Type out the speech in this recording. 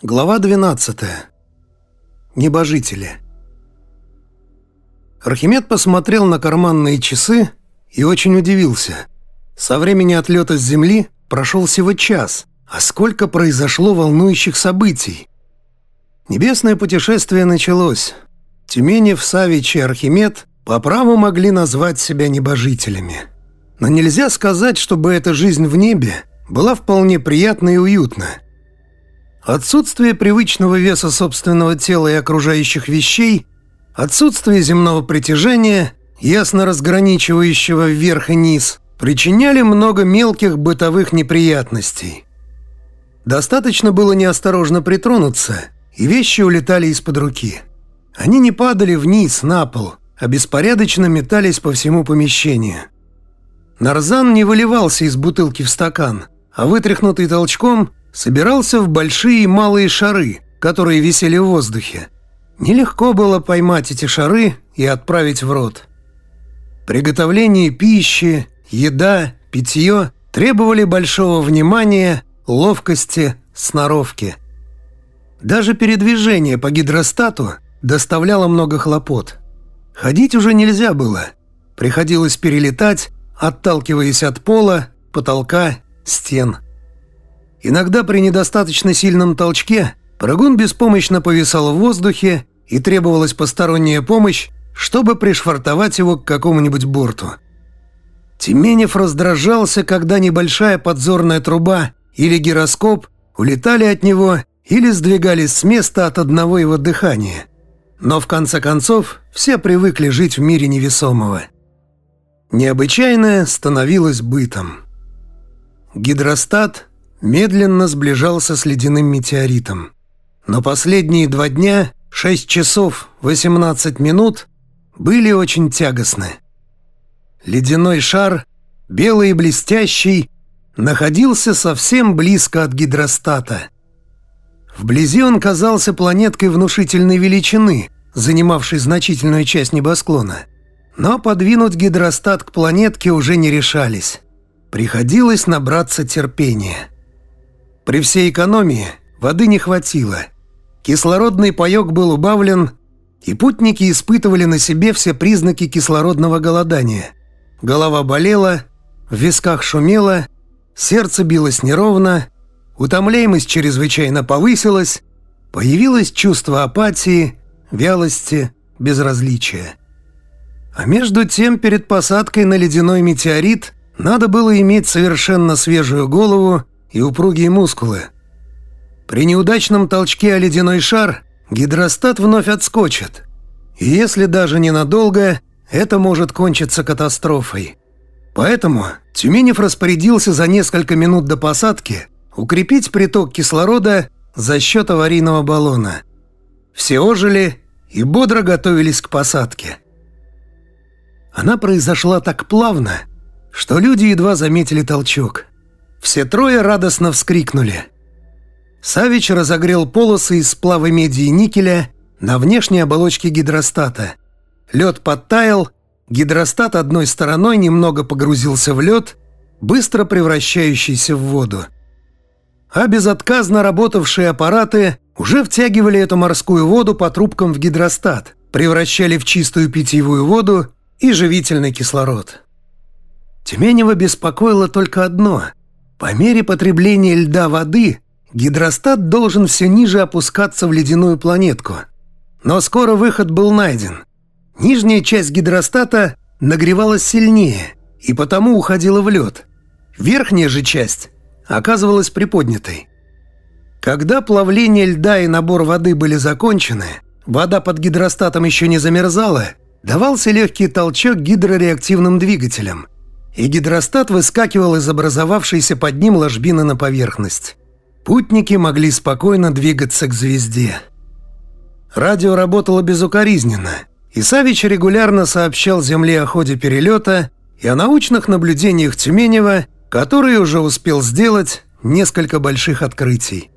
Глава 12. Небожители. Архимед посмотрел на карманные часы и очень удивился. Со времени отлета с Земли прошел всего час, а сколько произошло волнующих событий. Небесное путешествие началось. Тюменев, Савич и Архимед по праву могли назвать себя небожителями. Но нельзя сказать, чтобы эта жизнь в небе была вполне приятна и уютна – Отсутствие привычного веса собственного тела и окружающих вещей, отсутствие земного притяжения, ясно разграничивающего вверх и низ, причиняли много мелких бытовых неприятностей. Достаточно было неосторожно притронуться, и вещи улетали из-под руки. Они не падали вниз, на пол, а беспорядочно метались по всему помещению. Нарзан не выливался из бутылки в стакан, а вытряхнутый толчком собирался в большие и малые шары, которые висели в воздухе. Нелегко было поймать эти шары и отправить в рот. Приготовление пищи, еда, питье требовали большого внимания, ловкости, сноровки. Даже передвижение по гидростату доставляло много хлопот. Ходить уже нельзя было. Приходилось перелетать, отталкиваясь от пола, потолка, стен – Иногда при недостаточно сильном толчке прыгун беспомощно повисал в воздухе и требовалась посторонняя помощь, чтобы пришвартовать его к какому-нибудь борту. Тименев раздражался, когда небольшая подзорная труба или гироскоп улетали от него или сдвигались с места от одного его дыхания. Но в конце концов все привыкли жить в мире невесомого. Необычайное становилось бытом. Гидростат медленно сближался с ледяным метеоритом. Но последние два дня, 6 часов 18 минут, были очень тягостны. Ледяной шар, белый и блестящий, находился совсем близко от гидростата. Вблизи он казался планеткой внушительной величины, занимавшей значительную часть небосклона. Но подвинуть гидростат к планетке уже не решались. Приходилось набраться терпения. При всей экономии воды не хватило. Кислородный паёк был убавлен, и путники испытывали на себе все признаки кислородного голодания. Голова болела, в висках шумело, сердце билось неровно, утомляемость чрезвычайно повысилась, появилось чувство апатии, вялости, безразличия. А между тем перед посадкой на ледяной метеорит надо было иметь совершенно свежую голову и упругие мускулы. При неудачном толчке о ледяной шар гидростат вновь отскочит. И если даже ненадолго, это может кончиться катастрофой. Поэтому Тюменев распорядился за несколько минут до посадки укрепить приток кислорода за счет аварийного баллона. Все ожили и бодро готовились к посадке. Она произошла так плавно, что люди едва заметили толчок – все трое радостно вскрикнули. Савич разогрел полосы из сплава меди и никеля на внешней оболочке гидростата. Лед подтаял, гидростат одной стороной немного погрузился в лед, быстро превращающийся в воду. А безотказно работавшие аппараты уже втягивали эту морскую воду по трубкам в гидростат, превращали в чистую питьевую воду и живительный кислород. Тюменева беспокоило только одно – по мере потребления льда воды гидростат должен все ниже опускаться в ледяную планетку. Но скоро выход был найден. Нижняя часть гидростата нагревалась сильнее и потому уходила в лед. Верхняя же часть оказывалась приподнятой. Когда плавление льда и набор воды были закончены, вода под гидростатом еще не замерзала, давался легкий толчок гидрореактивным двигателям – и гидростат выскакивал из образовавшейся под ним ложбины на поверхность. Путники могли спокойно двигаться к звезде. Радио работало безукоризненно, и Савич регулярно сообщал Земле о ходе перелета и о научных наблюдениях Тюменева, который уже успел сделать несколько больших открытий.